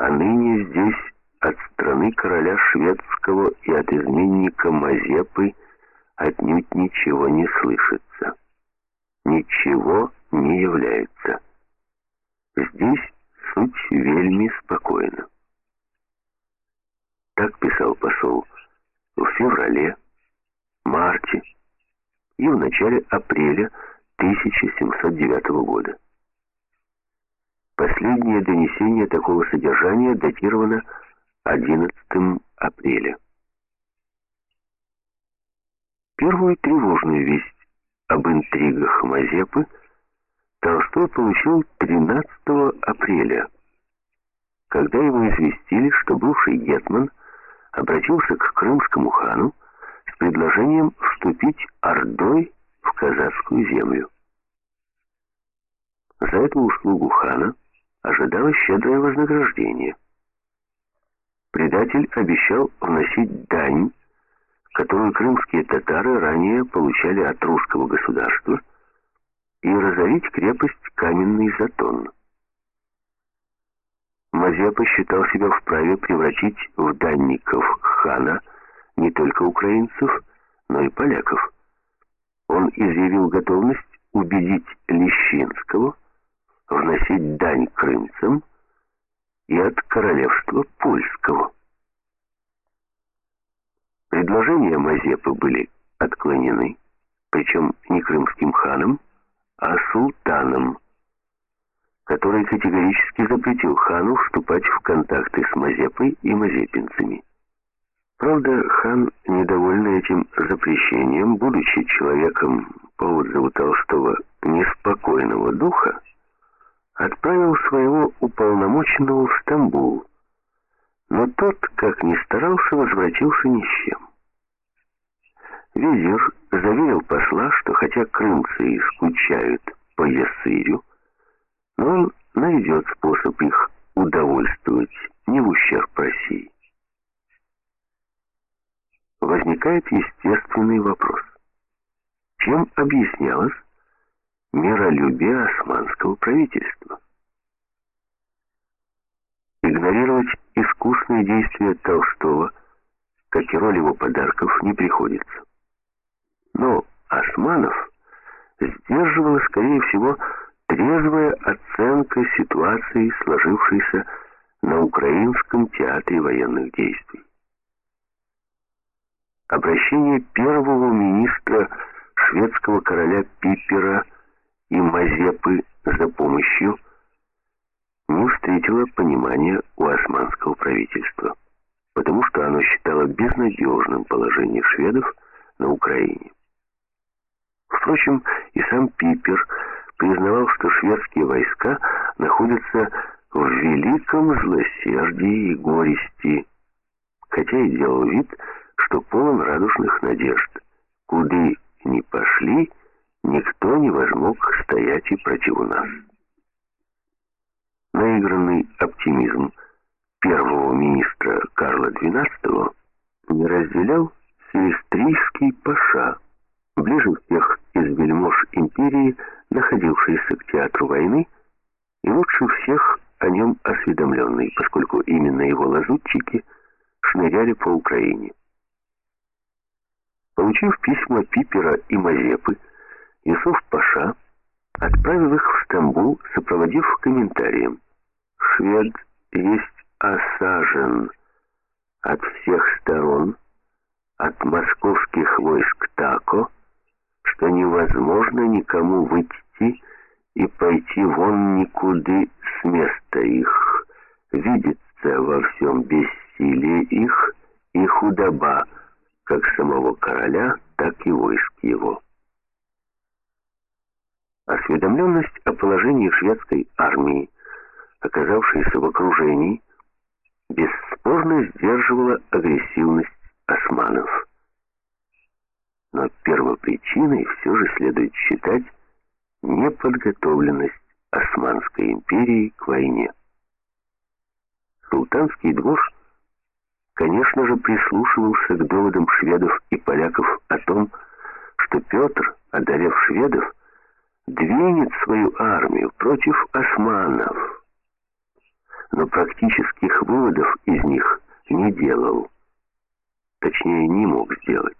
а ныне здесь от страны короля шведского и от изменника Мазепы отнюдь ничего не слышится. Ничего не является. Здесь суть вельми спокойна. Так писал посол в феврале, марте и в начале апреля 1709 года. Последнее донесение такого содержания датировано 11 апреля. Первую тревожную весть об интригах Мазепы Толстой получил 13 апреля, когда его известили, что бывший гетман обратился к крымскому хану с предложением вступить ордой в казахскую землю. За эту услугу хана ожидалось щедрое вознаграждение. Предатель обещал вносить дань, которую крымские татары ранее получали от русского государства, и разорить крепость Каменный Затон. Мазепа считал себя вправе превратить в данников хана не только украинцев, но и поляков. Он изъявил готовность убедить Лещинского вносить дань крымцам и от королевства польского. Предложения Мазепы были отклонены, причем не крымским ханом, а султаном, который категорически запретил хану вступать в контакты с Мазепой и мазепинцами. Правда, хан, недовольный этим запрещением, будучи человеком, по отзыву Толстого, неспокойного духа, отправил своего уполномоченного в Стамбул, но тот, как ни старался, возвратился ни с чем. Визир заверил посла, что хотя крымцы и скучают по Ясырю, но он найдет способ их удовольствовать не в ущерб России. Возникает естественный вопрос. Чем объяснялось миролюбие османского правительства. Игнорировать искусные действия Толстого, как и роль его подарков, не приходится. Но Османов сдерживала, скорее всего, трезвая оценка ситуации, сложившейся на украинском театре военных действий. Обращение первого министра шведского короля Пиппера и Мазепы за помощью не встретило понимания у османского правительства, потому что оно считало безнадежным положение шведов на Украине. Впрочем, и сам Пипер признавал, что шведские войска находятся в великом злосердии и горести, хотя и делал вид, что полон радужных надежд. Куды ни пошли, никто не возмог стоять и против нас. Наигранный оптимизм первого министра Карла XII не разделял силистрийский паша, ближе всех из вельмож империи, находившийся к театру войны, и лучше всех о нем осведомленный, поскольку именно его лазутчики шныряли по Украине. Получив письма Пипера и Мазепы, Юсуф Паша отправил их в Стамбул, сопроводив комментарием. «Швед есть осажен от всех сторон, от московских войск Тако, что невозможно никому выйти и пойти вон никуда с места их, видится во всем бессилие их и худоба, как самого короля, так и войск его. Осведомленность о положении шведской армии, оказавшейся в окружении, бесспорно сдерживала агрессивность османов. Но первопричиной все же следует считать неподготовленность Османской империи к войне. Султанский двор – конечно же, прислушивался к доводам шведов и поляков о том, что Петр, одолев шведов, двинет свою армию против османов. Но практических выводов из них не делал. Точнее, не мог сделать.